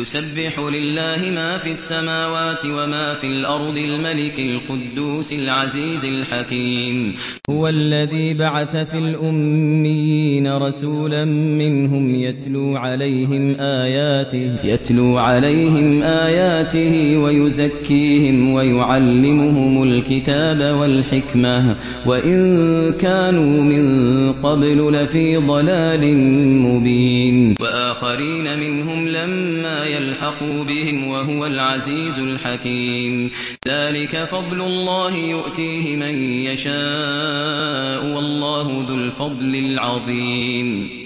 يسبح لله ما في السماوات وما في الأرض الملك القدوس العزيز الحكيم. هو الذي بعث في الأميين رسولا منهم يتلو عليهم آياته يتلو عليهم آياته ويزكيهم ويعلمهم الكتاب والحكمة. وإن كانوا من قبل لفي ضلال مبين. وآخرين منهم لما يلحقوا بهم وهو العزيز الحكيم. ذلك فضل الله يؤتيه من يشاء والله ذو الفضل العظيم.